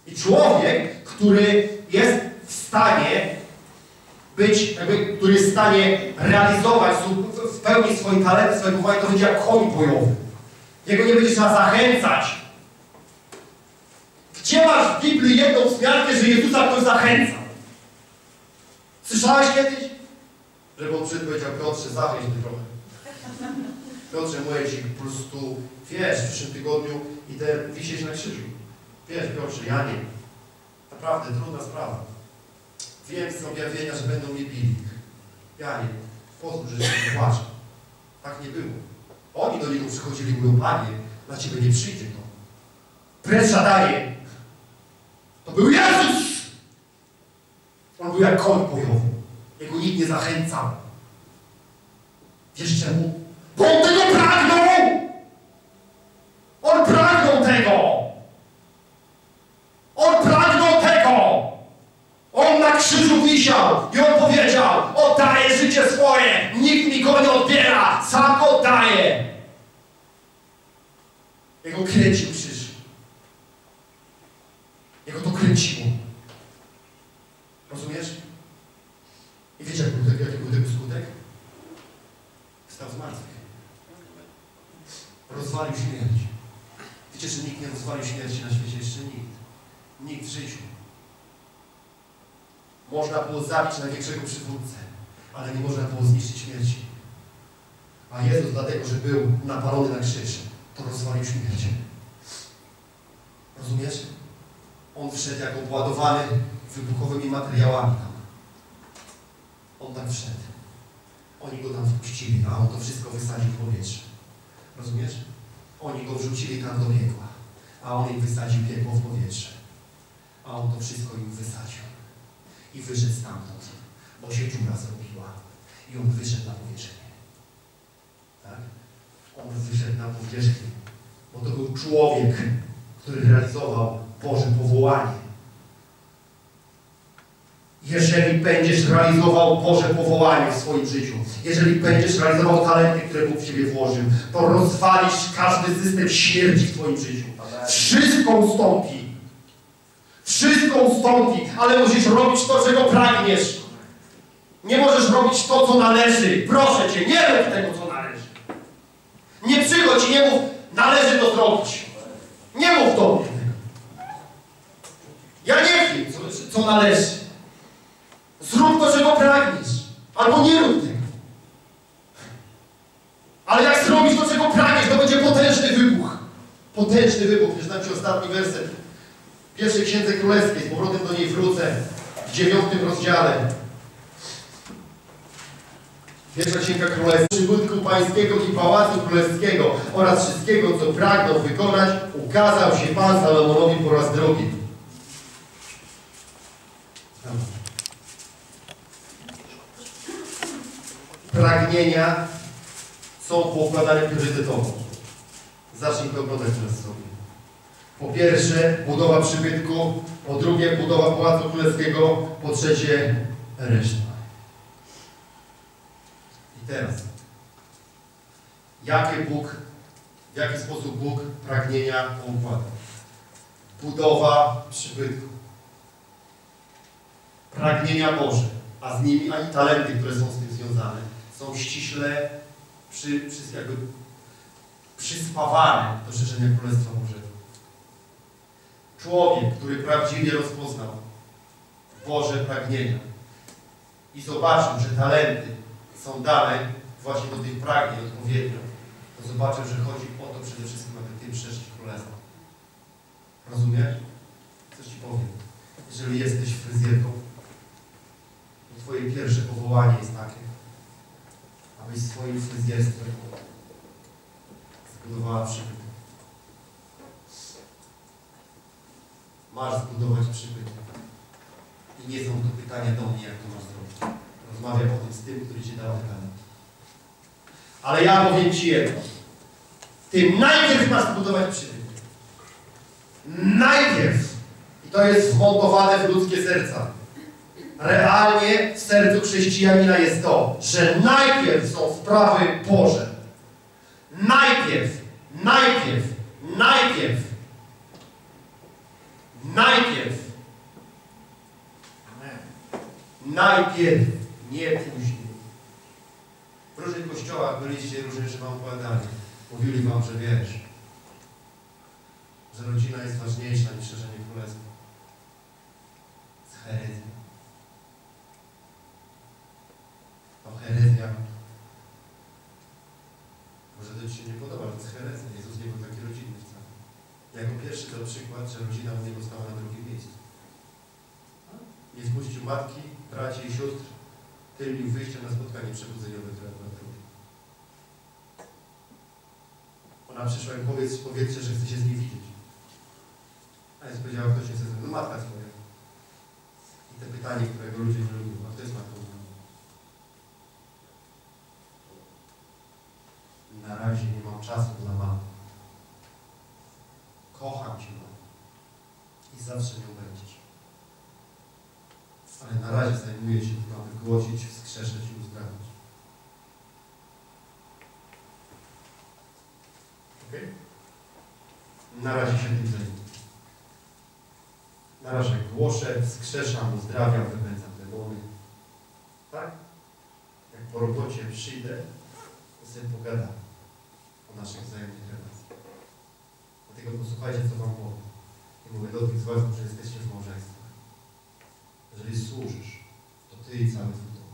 I człowiek, który jest w stanie być, jakby, który jest w stanie realizować w pełni swoje talenty, swoje powołanie, to będzie jak koń bojowy. Jego nie będzie trzeba zachęcać. Gdzie masz w Biblii jedną wzmiankę, że Jezusa ktoś zachęca? Słyszałeś kiedyś? Żeby on powiedział, Piotrze, zachęć mnie trochę. Piotrze, mówię Ci po prostu, wiesz, w przyszłym tygodniu idę wisieć na krzyżu. Wiesz, Piotrze, ja nie. Naprawdę trudna sprawa. Wiem z objawienia, że będą mnie bili. Ja nie. Pozwól, że się płaczę. Tak nie było. Oni do niego przychodzili i mówią, Panie, na Ciebie nie przyjdzie to. Presza daje. To był Jezus! On był jak koń bojowy. Jego nikt nie zachęcał. Wiesz czemu? Bo on tego pragnął! On pragnął tego! On pragnął tego! On na krzyżu wisiał i on powiedział, oddaję życie swoje, nikt mi go nie odbiera, sam go oddaję. Jego kręcił krzyż. Jego to kręciło. Rozumiesz? I wiecie, jaki był, jaki był tego skutek? Wstał z martwych. Rozwalił śmierć. Wiecie, że nikt nie rozwalił śmierci na świecie? Jeszcze nikt. Nikt w życiu. Można było zabić największego przywódcę, ale nie można było zniszczyć śmierci. A Jezus dlatego, że był napalony na krzyż, to rozwalił śmierć. Rozumiesz? On wszedł jako obładowany wybuchowymi materiałami tam. On tak wszedł. Oni go tam wpuścili, a on to wszystko wysadził w powietrze. Rozumiesz? Oni go wrzucili tam do piekła, a on im wysadził piekło w powietrze. A on to wszystko im wysadził. I wyszedł stamtąd, bo się dziura zrobiła. I on wyszedł na powierzchnię. Tak? On wyszedł na powierzchnię, bo to był człowiek, który realizował Boże powołanie. Jeżeli będziesz realizował Boże powołanie w swoim życiu, jeżeli będziesz realizował talenty, które Bóg w Ciebie włożył, to rozwalisz każdy system śmierci w Twoim życiu. Wszystko ustąpi. Wszystko ustąpi, ale musisz robić to, czego pragniesz. Nie możesz robić to, co należy. Proszę Cię, nie rób tego, co należy. Nie przychodź i nie mów, należy to zrobić. Nie mów do mnie tego. Ja nie wiem, co, należy. Zrób to, czego pragniesz. Albo nie rób tego. Ale jak zrobisz to, czego pragniesz, to będzie potężny wybuch. Potężny wybuch. Przeczytam Ci ostatni werset. Pierwszej Księdze Królewskiej, z powrotem do niej wrócę, w dziewiątym rozdziale. Pierwsza Księga Królewska. Przybudku pańskiego i pałacu królewskiego oraz wszystkiego, co pragnął wykonać, ukazał się Pan Salomonowi po raz drugi. Pragnienia są poukładane priorytetowo. Zacznij to oglądać teraz sobie. Po pierwsze, budowa przybytku, po drugie, budowa Pałacu Królewskiego, po trzecie, reszta. I teraz, jakie Bóg, w jaki sposób Bóg pragnienia układa? Budowa przybytku. Pragnienia Boże, a z nimi ani talenty, które są z tym związane, są ściśle przy, przy, jakby przyspawane do szerzenia Królestwa Bożego. Człowiek, który prawdziwie rozpoznał Boże pragnienia i zobaczył, że talenty są dane właśnie do tych pragnień odpowiednio, to zobaczył, że chodzi o to przede wszystkim, aby tym szerzyć Królestwo. Rozumiesz? Coś Ci powiem. Jeżeli jesteś fryzjerką, to Twoje pierwsze powołanie jest takie, abyś swoim fryzjerstwem zbudowała przybytek. Masz zbudować przybytek. I nie są to pytania do mnie, jak to masz zrobić. Rozmawiam o tym z tym, który Ci dał talent. Ale ja powiem Ci jedno. Ty najpierw masz zbudować przybytek. Najpierw. I to jest wmontowane w ludzkie serca. Realnie w sercu chrześcijanina jest to, że najpierw są sprawy Boże. Najpierw, najpierw, najpierw, najpierw, najpierw, nie później. W różnych kościołach byliście, różne rzeczy wam opowiadali. Mówili wam, że wiesz, że rodzina jest ważniejsza niż szerzenie królestwa. Z herezją. To herezja. Może to Ci się nie podoba, ale to jest herezja. Jezus nie był taki rodzinny wcale. Jako pierwszy dał przykład, że rodzina u Niego stała na drugim miejscu. Nie wpuścił matki, braci i sióstr, tylnił wyjścia na spotkanie przebudzeniowe, które było drugie. Ona przyszła i powiedz, powiedzcie, że chce się z nim widzieć. A Jezus powiedziała, kto się chce ze mną? No matka twoja. I te pytanie, którego ludzie nie lubią, a kto jest matką moją? Na razie nie mam czasu dla mamy. Kocham Cię, mamo. I zawsze nią będziesz. Ale na razie zajmuję się tym, aby głosić, wskrzeszać i uzdrawiać. Okej? Na razie się tym zajmuję. Na razie głoszę, wskrzeszam, uzdrawiam, wypędzam demony. Tak? Jak po robocie przyjdę, to sobie pogadam o naszych wzajemnych relacjach. Dlatego posłuchajcie, co Wam powiem. I mówię do tych z Was, którzy jesteście w małżeństwach. Jeżeli służysz, to Ty i cały Twój dom.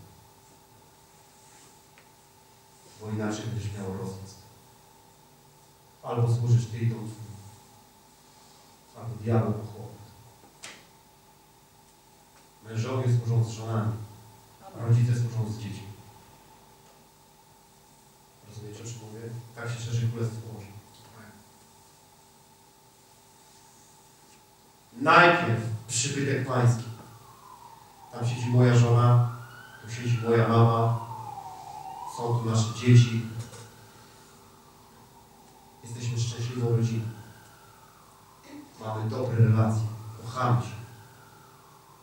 Bo inaczej będziesz miał rozjazd. Albo służysz Ty i dom Twój. Albo diabeł pochłonę. Mężowie służą z żonami, a rodzice służą z dziećmi. O czym mówię? Tak się szerzy Królestwo Boże. Najpierw przybytek pański. Tam siedzi moja żona, tu siedzi moja mama, są tu nasze dzieci. Jesteśmy szczęśliwą rodziną. Mamy dobre relacje, kochamy się.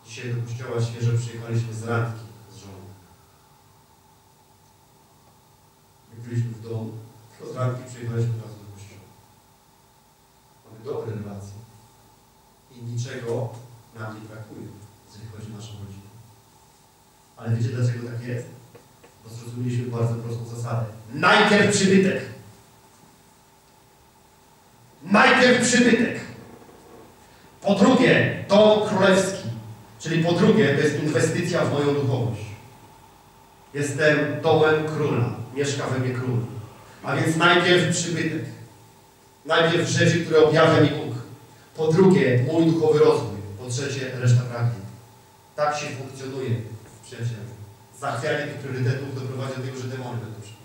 Dzisiaj do kościoła świeżo przyjechaliśmy z randki z żoną. Jak byliśmy w domu, randki przyjechaliśmy razu do kościoła. Mamy dobre relacje. I niczego nam nie brakuje, jeżeli chodzi o naszą rodzinę. Ale wiecie dlaczego tak jest? Bo zrozumieliśmy bardzo prostą zasadę. Najpierw przybytek. Najpierw przybytek. Po drugie, dom królewski. Czyli po drugie, to jest inwestycja w moją duchowość. Jestem domem króla. Mieszka we mnie król. A więc najpierw przybytek. Najpierw rzeczy, które objawia mi Bóg. Po drugie, mój duchowy rozwój. Po trzecie, reszta pragnień. Tak się funkcjonuje, przyjaciele. Zachwianie tych priorytetów doprowadzi do tego, że demony będą przychodzić.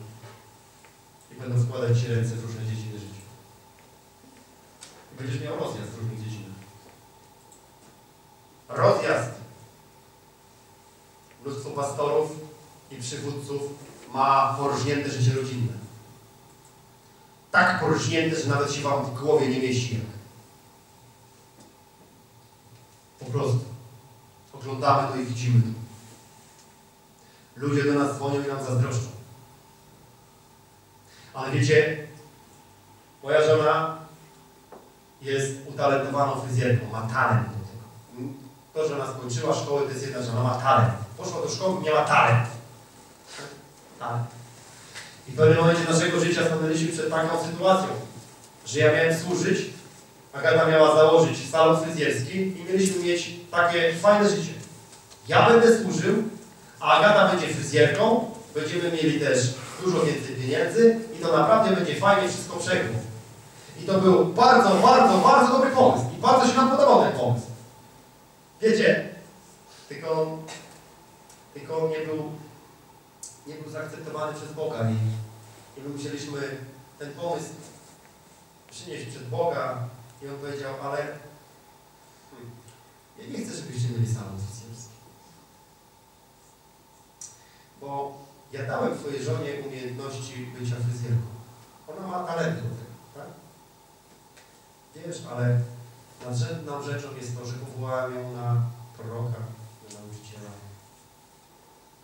I będą wkładać Ci ręce w różne dziedziny życia. I będziesz miał rozjazd w różnych dziedzinach. Rozjazd. Mnóstwo pastorów i przywódców ma porżnięte życie rodzinne. Tak porżnięte, że nawet się Wam w głowie nie mieści. Po prostu. Oglądamy to i widzimy to. Ludzie do nas dzwonią i nam zazdroszczą. Ale wiecie, moja żona jest utalentowaną fryzjerką, ma talent do tego. To, że ona skończyła szkołę, to jest jedna rzecz, ona ma talent. Poszła do szkoły, miała talent. Talent. I w pewnym momencie naszego życia stanęliśmy przed taką sytuacją, że ja miałem służyć, Agata miała założyć salon fryzjerski i mieliśmy mieć takie fajne życie. Ja będę służył, a Agata będzie fryzjerką, będziemy mieli też dużo więcej pieniędzy i to naprawdę będzie fajnie wszystko przegło. I to był bardzo, bardzo, bardzo dobry pomysł. I bardzo się nam podobał ten pomysł. Wiecie, tylko, tylko nie był, nie był zaakceptowany przez Boga i, i my musieliśmy ten pomysł przynieść przed Boga i On powiedział, ale hmm, ja nie chcę, żebyście mieli salon fryzjerski. Bo ja dałem Twojej żonie umiejętności bycia fryzjerką. Ona ma talent do tego, tak? Wiesz, ale nadrzędną rzeczą jest to, że powołałem ją na proroka.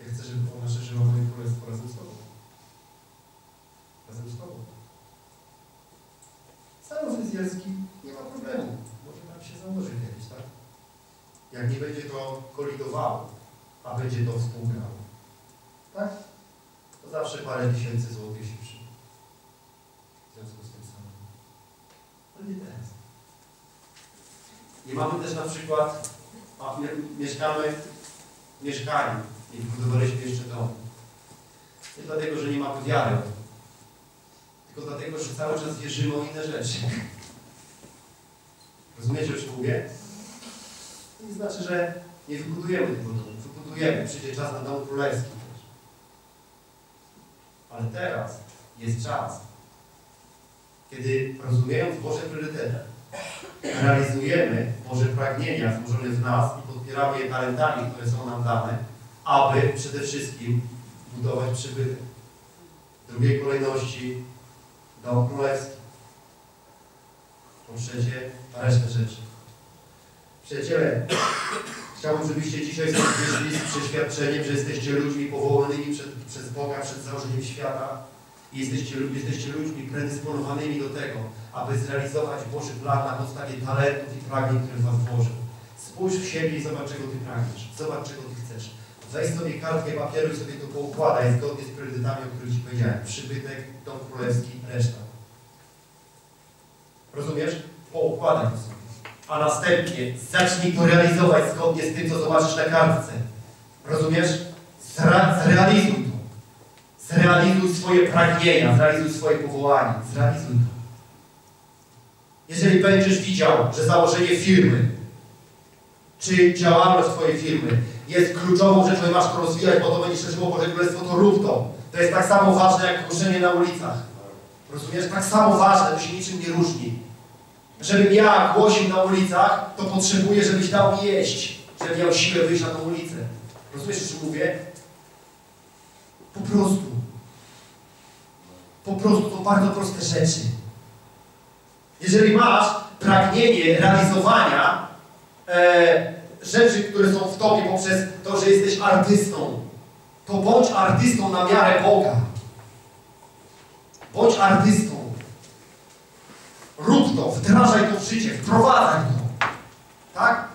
Ja chcę, żeby ona szerzyła moje królestwo razem z Tobą. Razem z Tobą. Salon fryzjerski nie ma problemu. Może nam się założy kiedyś, tak? Jak nie będzie to kolidowało, a będzie to współgrało. Tak? To zawsze parę tysięcy złotych się przyda. W związku z tym samym. Ale nie teraz. Nie mamy też na przykład, a mieszkamy w mieszkaniu i budowaliśmy jeszcze dom. Nie dlatego, że nie mamy wiary, tylko dlatego, że cały czas wierzymy o inne rzeczy. Rozumiecie, o czym mówię? To nie znaczy, że nie wybudujemy tego domu. Wybudujemy. Przyjdzie czas na dom królewski też. Ale teraz jest czas, kiedy rozumiejąc Boże priorytety, realizujemy Boże pragnienia złożone w nas i podpieramy je talentami, które są nam dane, aby przede wszystkim budować przybytek. W drugiej kolejności dom królewski. Po trzecie, resztę rzeczy. Przyjaciele, chciałbym, żebyście dzisiaj wyszli z przeświadczeniem, że jesteście ludźmi powołanymi przed, przez Boga przed założeniem świata i jesteście, jesteście ludźmi predysponowanymi do tego, aby zrealizować Boży plan na podstawie talentów i pragnień, które Was włożył. Spójrz w siebie i zobacz, czego Ty pragniesz. Zobacz, czego Ty. Weź sobie kartkę papieru i sobie to poukładaj zgodnie z priorytetami, o których Ci powiedziałem. Przybytek, dom królewski, reszta. Rozumiesz? Poukładaj to sobie. A następnie zacznij to realizować zgodnie z tym, co zobaczysz na kartce. Rozumiesz? Zra zrealizuj to. Zrealizuj swoje pragnienia, zrealizuj swoje powołanie. Zrealizuj to. Jeżeli będziesz widział, że założenie firmy, czy działalność Twojej firmy jest kluczową rzeczą i masz to rozwijać, bo to będzie szerzyło Boże Królestwo, to rób to. To jest tak samo ważne jak głoszenie na ulicach. Rozumiesz? Tak samo ważne, to się niczym nie różni. Żebym ja głosił na ulicach, to potrzebuję, żebyś dał mi jeść. Żebym miał siłę wyjść na tą ulicę. Rozumiesz, o czym mówię? Po prostu. Po prostu to bardzo proste rzeczy. Jeżeli masz pragnienie realizowania e, rzeczy, które są w Tobie poprzez to, że jesteś artystą, to bądź artystą na miarę Boga. Bądź artystą. Rób to, wdrażaj to w życie, wprowadzaj to. Tak?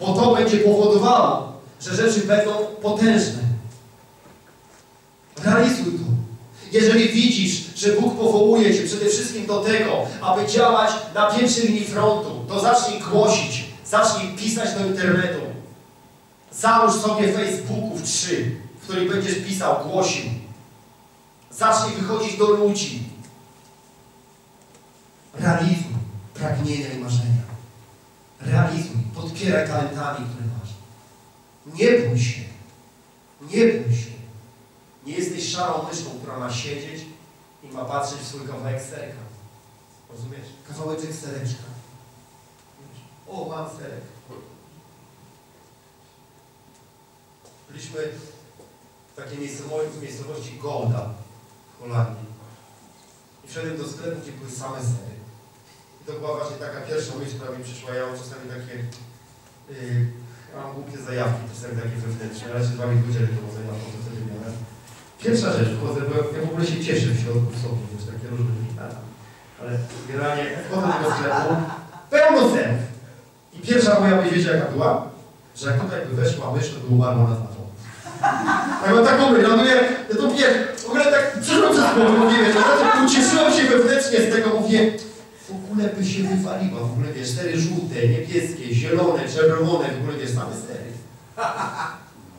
Bo to będzie powodowało, że rzeczy będą potężne. Realizuj to. Jeżeli widzisz, że Bóg powołuje Cię przede wszystkim do tego, aby działać na pierwszej linii frontu, to zacznij głosić, zacznij pisać do internetu. Załóż sobie Facebooków trzy, w których będziesz pisał, głosił. Zacznij wychodzić do ludzi. Realizuj pragnienia i marzenia. Realizuj, podpieraj talentami, które masz. Nie bój się. Nie bój się. Nie jesteś szarą myszką, która ma siedzieć i ma patrzeć w swój kawałek serka. Rozumiesz? Kawałeczek sereczka. O, mam serek. Byliśmy w takiej miejscowości, miejscowości Golda w Holandii. I wszedłem do sklepu, gdzie były same sery. I to była właśnie taka pierwsza myśl, która mi przyszła. Ja mam czasami takie... Yy, mam głupie zajawki, czasami takie wewnętrzne, ale się z wami podzielę tą zajawką, to wtedy miałem. Pierwsza rzecz, wchodzę, bo ja w ogóle się cieszę w środku w sobie, wiesz, takie różne. Ale generalnie wchodzę do sklepu, pełno serów. Pierwsza moja myśl, wiecie jaka była? Że jak tutaj by weszła mysz, to by umarła na znaczą. Tak mam taką myśl, no ja to wiesz, w ogóle tak przeszłam przez głowę, mówię, wiesz, no, ucieszyłem się wewnętrznie z tego, mówię, w ogóle by się wywaliła, w ogóle wiesz, sery żółte, niebieskie, zielone, czerwone, w ogóle wiesz, same sery.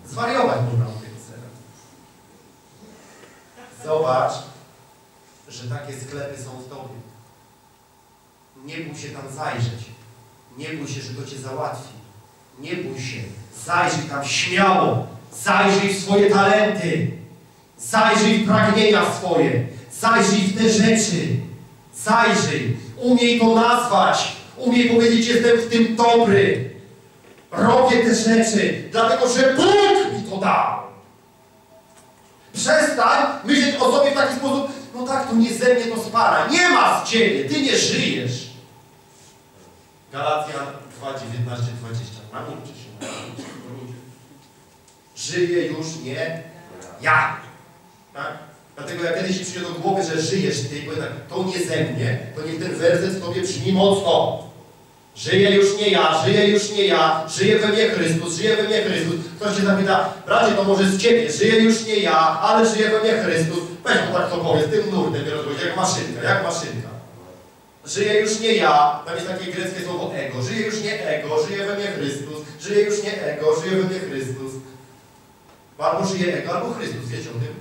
Zwariować można od tego sera. Zobacz, że takie sklepy są w Tobie. Nie bój się tam zajrzeć. Nie bój się, że to Cię załatwi. Nie bój się. Zajrzyj tam śmiało. Zajrzyj w swoje talenty. Zajrzyj w pragnienia swoje. Zajrzyj w te rzeczy. Zajrzyj. Umiej to nazwać. Umiej powiedzieć, jestem w tym dobry. Robię te rzeczy, dlatego że Bóg mi to dał. Przestań myśleć o sobie w taki sposób, no tak, to nie ze mnie to spara. Nie ma z Ciebie, Ty nie żyjesz. Galacjan 2, 19, 20. Nauczcie się, nauczcie się. Żyję już nie ja. Tak? Dlatego jak kiedyś przyjdzie do głowy, że żyjesz Ty powiem tak, to nie ze mnie, to niech ten werset Tobie brzmi mocno. Żyję już nie ja, żyję już nie ja, żyje we mnie Chrystus, żyje we mnie Chrystus. Ktoś się zapyta, bracie, to może z Ciebie, żyję już nie ja, ale żyje we mnie Chrystus. Weź mu tak to powiedz, tym nurtem, jak maszynka, jak maszynka. Żyję już nie ja, tam jest takie greckie słowo ego. Żyje już nie ego, żyje we mnie Chrystus. Żyje już nie ego, żyje we mnie Chrystus. Albo żyje ego, albo Chrystus, wiecie o tym?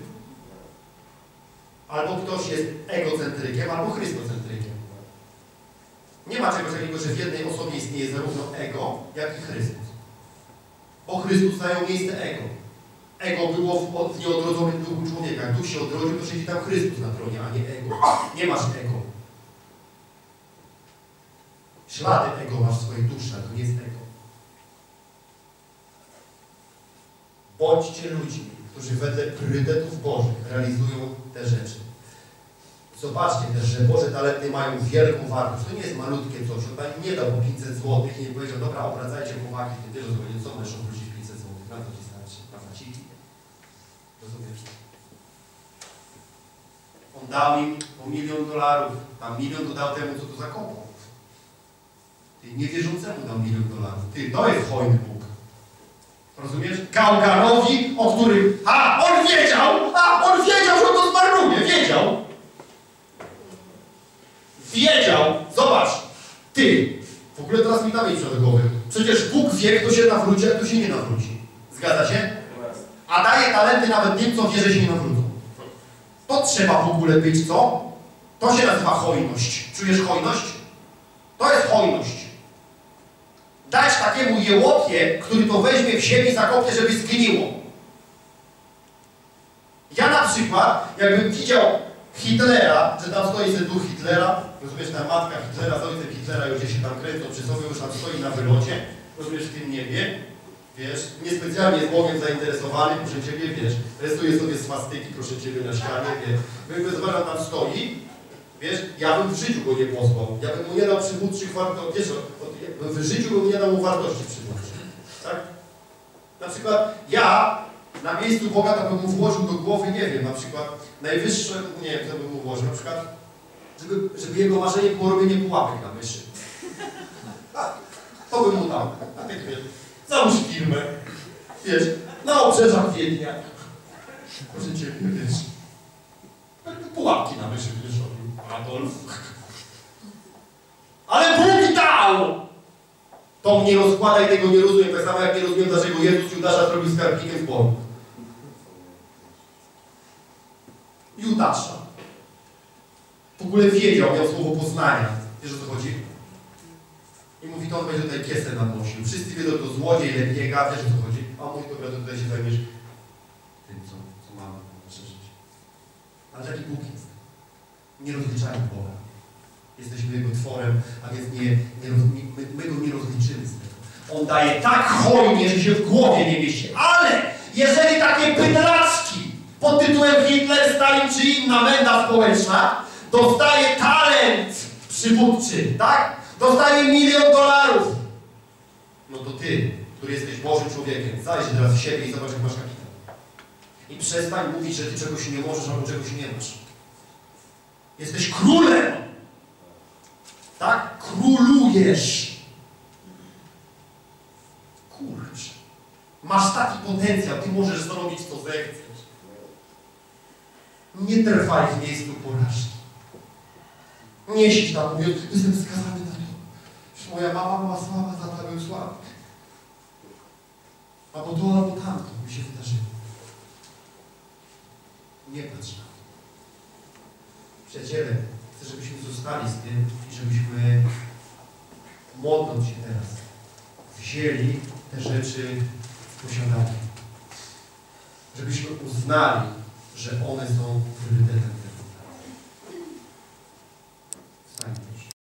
Albo ktoś jest egocentrykiem, albo chrystocentrykiem. Nie ma czegoś takiego, że w jednej osobie istnieje zarówno ego, jak i Chrystus. Bo Chrystus zajął miejsce ego. Ego było w, w nieodrodzonym duchu człowieka. Duch się odrodził, to siedzi tam Chrystus na tronie, a nie ego. Nie masz ego. Ślady ego masz w swojej duszy, ale to nie jest ego. Bądźcie ludźmi, którzy wedle priorytetów Bożych realizują te rzeczy. Zobaczcie też, że Boże talenty mają wielką wartość. To nie jest malutkie coś. On Pani nie dał po 500 zł i nie powiedział, dobra, obracajcie chłopaki, ty wiesz, co co możesz obrócić 500 zł, na to ci starczy, prawda ci? Rozumiesz? On dał im po milion dolarów, tam milion to dał temu, co to zakopał. Ty niewierzącemu dał milion dolarów. Ty, to jest hojny Bóg. Rozumiesz? Gałganowi, o którym... A, on wiedział! A, on wiedział, że to zmarnuje! Wiedział! Wiedział! Zobacz! Ty! W ogóle teraz mi idź przed głowy. Przecież Bóg wie, kto się nawróci, a kto się nie nawróci. Zgadza się? A daje talenty nawet tym, co wie, że się nie nawrócą. To trzeba w ogóle być, co? To się nazywa hojność. Czujesz hojność? To jest hojność. Dać takiemu jełopie, który to weźmie w ziemi, zakopie, żeby zgniło. Ja na przykład, jakbym widział Hitlera, że tam stoi sobie duch Hitlera, rozumiesz, ta matka Hitlera z ojcem Hitlera już się tam kręcą przy sobie, już tam stoi na wylocie, rozumiesz, w tym niebie, wiesz, niespecjalnie jest Bogiem zainteresowany, proszę Ciebie, wiesz, rysuje sobie swastyki, proszę Ciebie, na ścianie, wiesz, jakby zobacz, tam stoi, wiesz, ja bym w życiu go nie pozwał, ja bym mu nie dał przywódczych wartości, wiesz, w życiu bym nie dał mu wartości przywódczych, tak? Na przykład ja na miejscu Boga to bym mu włożył do głowy, nie wiem, na przykład najwyższe, nie wiem, co bym mu włożył, na przykład, żeby, żeby jego marzenie było robienie pułapek na myszy. A, To bym mu dał. A tak wiesz, załóż firmę, wiesz, na obrzeżach Wiednia. Proszę Ciebie, wiesz, pułapki na myszy będziesz robił. Adolf. Ale Bóg dał! To mnie rozkłada i tego nie rozumiem. Tak samo jak nie rozumiem, dlaczego Jezus Judasza zrobił skarbnikiem zboru. Judasza. W ogóle wiedział, miał słowo poznania. Wiesz o co chodzi? I mówi, to on będzie tutaj kiesę nadnosił. Wszyscy wiedzą, to złodziej lepiega, wiesz o co chodzi? A on mówi, dobra, to tutaj się zajmiesz tym, co, co mamy przeżyć. Ale taki Bóg jest. Nie rozliczajmy Boga. Jesteśmy Jego tworem, a więc nie, nie my, my Go nie rozliczymy z tego. On daje tak hojnie, że się w głowie nie mieści. Ale jeżeli takie bydlaczki pod tytułem Hitler, Stalin czy inna menda społeczna dostaje talent przywódczy, tak? Dostaje milion dolarów. No to ty, który jesteś Bożym człowiekiem, zajrzyj teraz w siebie i zobacz, jak masz kapitał. I przestań mówić, że ty czegoś nie możesz albo czegoś nie masz. Jesteś królem! Tak? Królujesz. Kurczę. Masz taki potencjał, ty możesz zrobić co zechcesz. Nie trwaj w miejscu porażki. Nie siedź tam mówiąc, jestem skazany na to. Że moja mama była słaba, tata był słaby. Albo to, albo tamto mi się wydarzyło. Nie patrz na to. Przyjaciele, chcę, żebyśmy zostali z tym i żebyśmy modląc się teraz wzięli te rzeczy w posiadanie. Żebyśmy uznali, że one są priorytetem